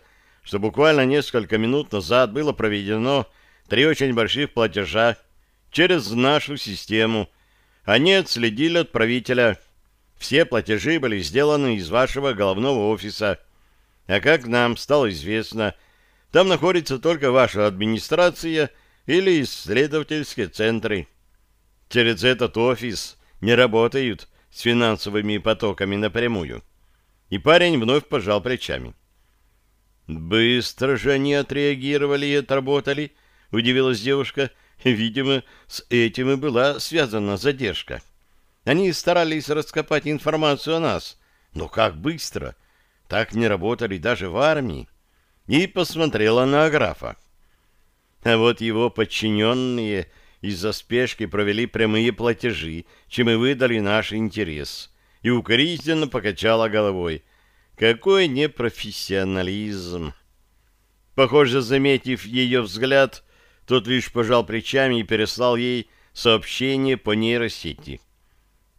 что буквально несколько минут назад было проведено три очень больших платежа через нашу систему. Они отследили отправителя. Все платежи были сделаны из вашего головного офиса. А как нам стало известно, там находится только ваша администрация или исследовательские центры. Через этот офис не работают с финансовыми потоками напрямую. И парень вновь пожал плечами. «Быстро же они отреагировали и отработали», — удивилась девушка. «Видимо, с этим и была связана задержка. Они старались раскопать информацию о нас. Но как быстро! Так не работали даже в армии» и посмотрела на графа. А вот его подчиненные из-за спешки провели прямые платежи, чем и выдали наш интерес, и укоризненно покачала головой. Какой непрофессионализм! Похоже, заметив ее взгляд, тот лишь пожал плечами и переслал ей сообщение по нейросети.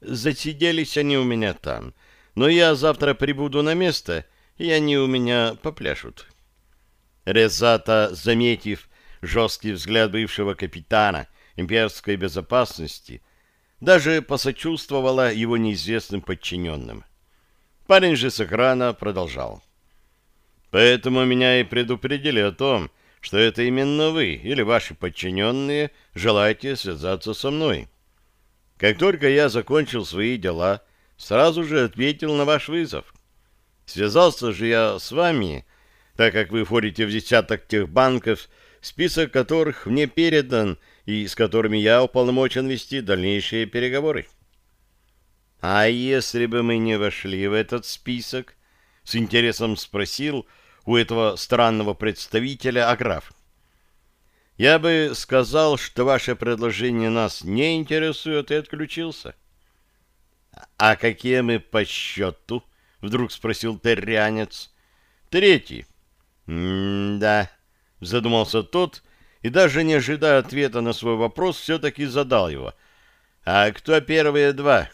Засиделись они у меня там, но я завтра прибуду на место, и они у меня попляшут. Резата, заметив жесткий взгляд бывшего капитана имперской безопасности, даже посочувствовала его неизвестным подчиненным. Парень же с экрана продолжал. «Поэтому меня и предупредили о том, что это именно вы или ваши подчиненные желаете связаться со мной. Как только я закончил свои дела, сразу же ответил на ваш вызов. Связался же я с вами так как вы входите в десяток тех банков, список которых мне передан и с которыми я уполномочен вести дальнейшие переговоры. А если бы мы не вошли в этот список? С интересом спросил у этого странного представителя Аграф. Я бы сказал, что ваше предложение нас не интересует и отключился. А какие мы по счету? Вдруг спросил террянец. Третий. «М-да», — задумался тот, и даже не ожидая ответа на свой вопрос, все-таки задал его. «А кто первые два?»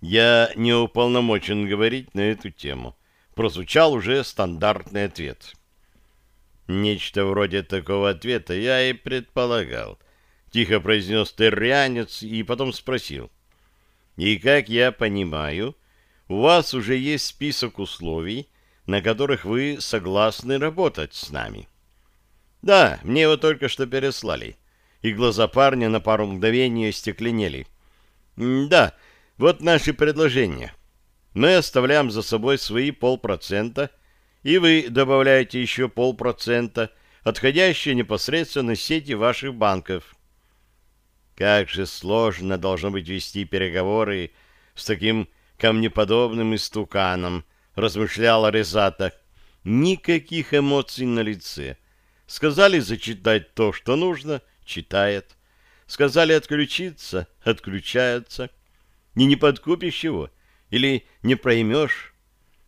«Я не уполномочен говорить на эту тему», — прозвучал уже стандартный ответ. «Нечто вроде такого ответа я и предполагал», — тихо произнес террианец и потом спросил. «И как я понимаю, у вас уже есть список условий, на которых вы согласны работать с нами. Да, мне его только что переслали. И глаза парня на пару мгновений остекленели. Да, вот наши предложения. Мы оставляем за собой свои полпроцента, и вы добавляете еще полпроцента, отходящие непосредственно сети ваших банков. Как же сложно должно быть вести переговоры с таким камнеподобным истуканом, размышляла Резата. Никаких эмоций на лице. Сказали зачитать то, что нужно, читает. Сказали отключиться, отключается. И не подкупишь его или не проймешь.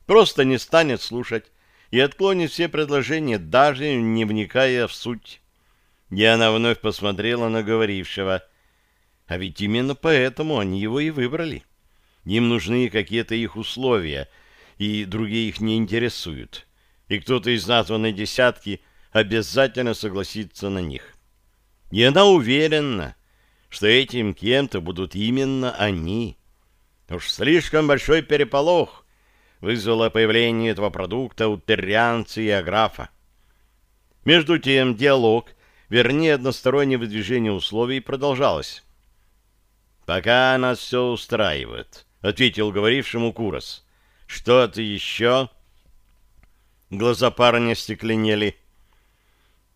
Просто не станет слушать и отклонит все предложения, даже не вникая в суть. И она вновь посмотрела на говорившего. А ведь именно поэтому они его и выбрали. Им нужны какие-то их условия — и другие их не интересуют, и кто-то из названной десятки обязательно согласится на них. И она уверена, что этим кем-то будут именно они. Уж слишком большой переполох вызвало появление этого продукта у террианца и аграфа. Между тем диалог, вернее одностороннее выдвижение условий продолжалось. «Пока нас все устраивает», — ответил говорившему Курос. «Что-то еще?» Глаза парня стекленели.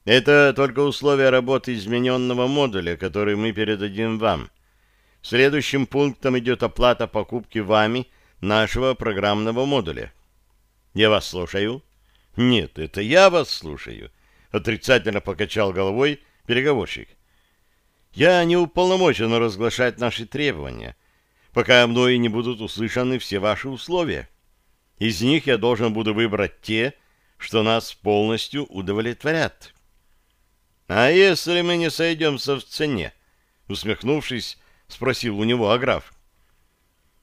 Это только условия работы измененного модуля, который мы передадим вам. Следующим пунктом идет оплата покупки вами нашего программного модуля. Я вас слушаю. Нет, это я вас слушаю. Отрицательно покачал головой переговорщик. Я не уполномочен разглашать наши требования, пока мной не будут услышаны все ваши условия. Из них я должен буду выбрать те, что нас полностью удовлетворят. «А если мы не сойдемся в цене?» Усмехнувшись, спросил у него Аграф.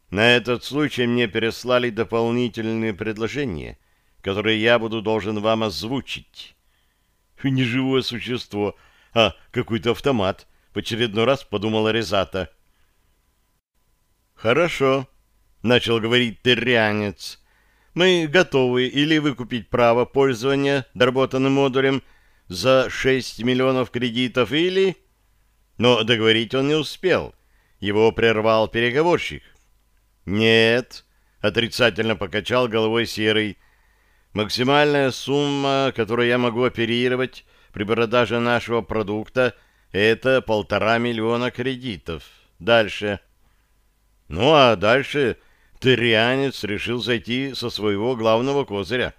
«На этот случай мне переслали дополнительные предложения, которые я буду должен вам озвучить». «Не живое существо, а какой-то автомат», — в очередной раз подумала Резата. «Хорошо», — начал говорить террянец. «Мы готовы или выкупить право пользования доработанным модулем — за 6 миллионов кредитов или... Но договорить он не успел. Его прервал переговорщик. «Нет», — отрицательно покачал головой Серый. «Максимальная сумма, которую я могу оперировать при продаже нашего продукта, это полтора миллиона кредитов. Дальше». Ну а дальше Тырианец решил зайти со своего главного козыря.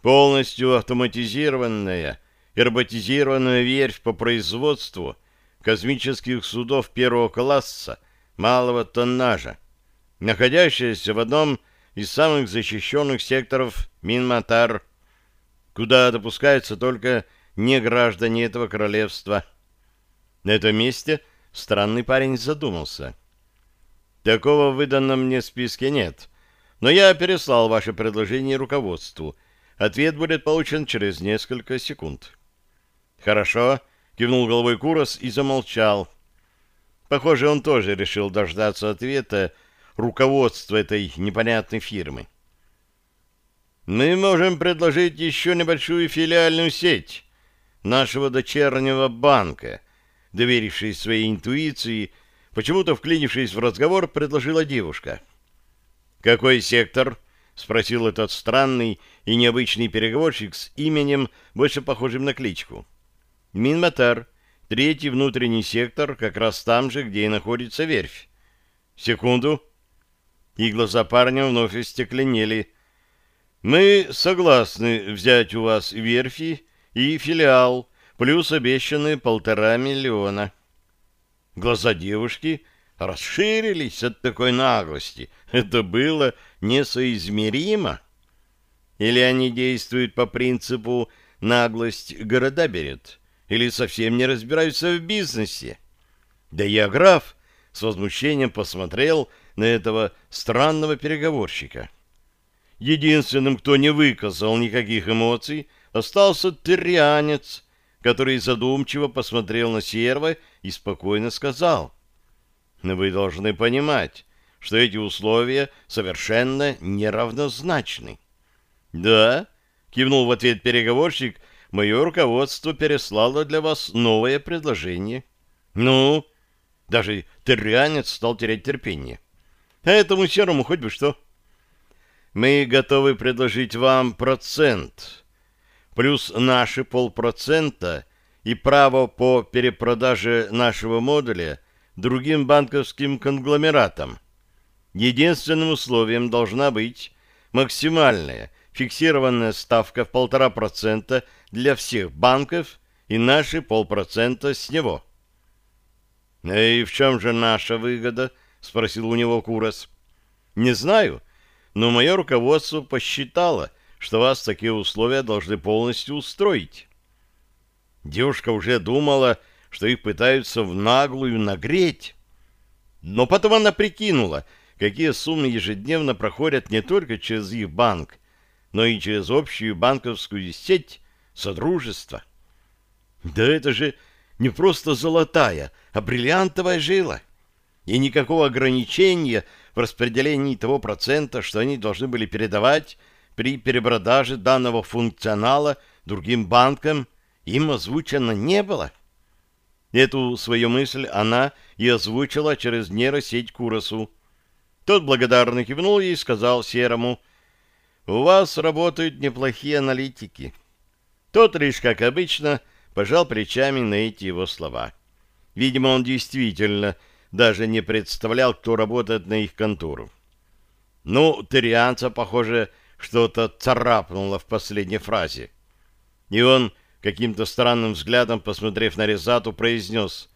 Полностью автоматизированная и роботизированная верфь по производству космических судов первого класса малого тоннажа, находящаяся в одном из самых защищенных секторов Минматар, куда допускаются только не граждане этого королевства. На этом месте странный парень задумался. Такого в выданном мне списке нет, но я переслал ваше предложение руководству — Ответ будет получен через несколько секунд. «Хорошо», — кивнул головой Курос и замолчал. Похоже, он тоже решил дождаться ответа руководства этой непонятной фирмы. «Мы можем предложить еще небольшую филиальную сеть нашего дочернего банка», доверившись своей интуиции, почему-то вклинившись в разговор, предложила девушка. «Какой сектор?» — спросил этот странный и необычный переговорщик с именем, больше похожим на кличку. Минматар, третий внутренний сектор, как раз там же, где и находится верфь. Секунду. И глаза парня вновь остекленели. Мы согласны взять у вас верфи и филиал, плюс обещанные полтора миллиона. Глаза девушки расширились от такой наглости. Это было несоизмеримо. Или они действуют по принципу «наглость города берет», или совсем не разбираются в бизнесе. Да я граф с возмущением посмотрел на этого странного переговорщика. Единственным, кто не выказал никаких эмоций, остался тырянец, который задумчиво посмотрел на серва и спокойно сказал, «Но вы должны понимать, что эти условия совершенно неравнозначны. «Да», — кивнул в ответ переговорщик, — «мое руководство переслало для вас новое предложение». «Ну?» Даже террианец стал терять терпение. «А этому серому хоть бы что». «Мы готовы предложить вам процент, плюс наши полпроцента и право по перепродаже нашего модуля другим банковским конгломератам. Единственным условием должна быть максимальная фиксированная ставка в полтора процента для всех банков и наши полпроцента с него. — И в чем же наша выгода? — спросил у него Курос. — Не знаю, но мое руководство посчитало, что вас такие условия должны полностью устроить. Девушка уже думала, что их пытаются в наглую нагреть. Но потом она прикинула, какие суммы ежедневно проходят не только через их банк, но и через общую банковскую сеть Содружества. Да это же не просто золотая, а бриллиантовая жила. и никакого ограничения в распределении того процента, что они должны были передавать при перепродаже данного функционала другим банкам, им озвучено не было. Эту свою мысль она и озвучила через нейросеть Куросу. Тот благодарно кивнул ей и сказал Серому, «У вас работают неплохие аналитики». Тот лишь, как обычно, пожал плечами на эти его слова. Видимо, он действительно даже не представлял, кто работает на их контору. Ну, Тырианца, похоже, что-то царапнуло в последней фразе. И он, каким-то странным взглядом, посмотрев на Резату, произнес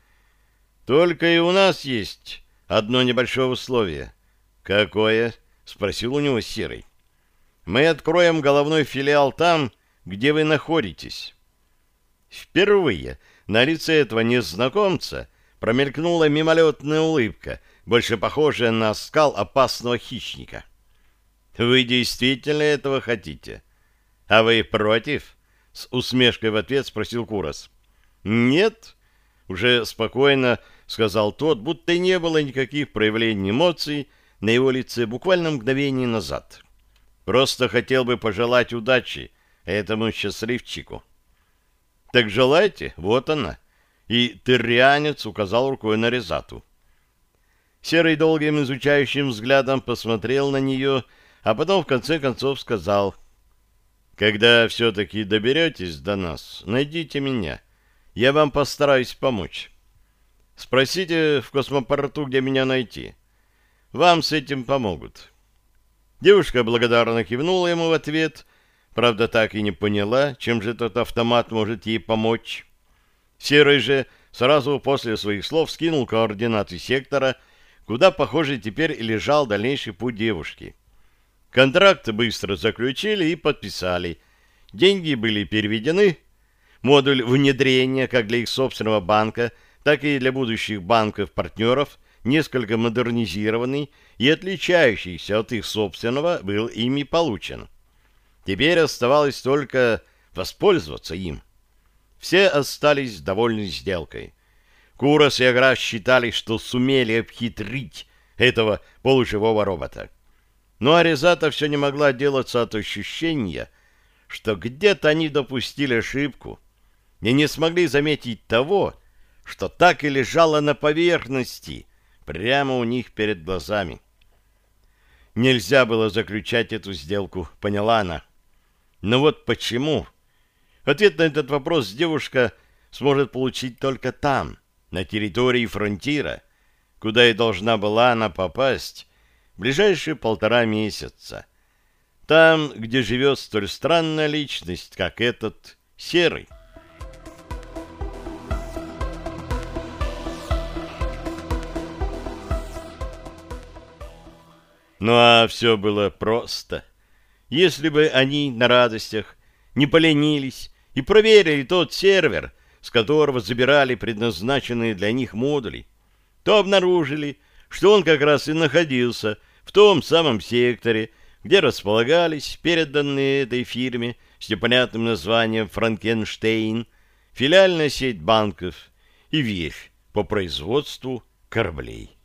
«Только и у нас есть одно небольшое условие». «Какое?» — спросил у него Серый. «Мы откроем головной филиал там, где вы находитесь». Впервые на лице этого незнакомца промелькнула мимолетная улыбка, больше похожая на скал опасного хищника. «Вы действительно этого хотите? А вы против?» — с усмешкой в ответ спросил Курос. «Нет», — уже спокойно сказал тот, будто не было никаких проявлений эмоций на его лице буквально мгновение назад. «Просто хотел бы пожелать удачи этому счастливчику». «Так желайте, вот она», и тырянец указал рукой на Резату. Серый долгим изучающим взглядом посмотрел на нее, а потом в конце концов сказал, «Когда все-таки доберетесь до нас, найдите меня. Я вам постараюсь помочь. Спросите в космопорту, где меня найти. Вам с этим помогут». Девушка благодарно кивнула ему в ответ, правда, так и не поняла, чем же этот автомат может ей помочь. Серый же сразу после своих слов скинул координаты сектора, куда, похоже, теперь лежал дальнейший путь девушки. Контракт быстро заключили и подписали. Деньги были переведены. Модуль внедрения как для их собственного банка, так и для будущих банков-партнеров, несколько модернизированный и отличающийся от их собственного, был ими получен. Теперь оставалось только воспользоваться им. Все остались довольны сделкой. Курос и Агра считали, что сумели обхитрить этого полуживого робота. Но Аризата все не могла отделаться от ощущения, что где-то они допустили ошибку и не смогли заметить того, что так и лежало на поверхности, прямо у них перед глазами. Нельзя было заключать эту сделку, поняла она. Но вот почему Ответ на этот вопрос девушка сможет получить только там, на территории фронтира, куда и должна была она попасть в ближайшие полтора месяца. Там, где живет столь странная личность, как этот Серый. Ну а все было просто. Если бы они на радостях не поленились и проверили тот сервер, с которого забирали предназначенные для них модули, то обнаружили, что он как раз и находился в том самом секторе, где располагались переданные этой фирме с непонятным названием «Франкенштейн» филиальная сеть банков и вещь по производству кораблей.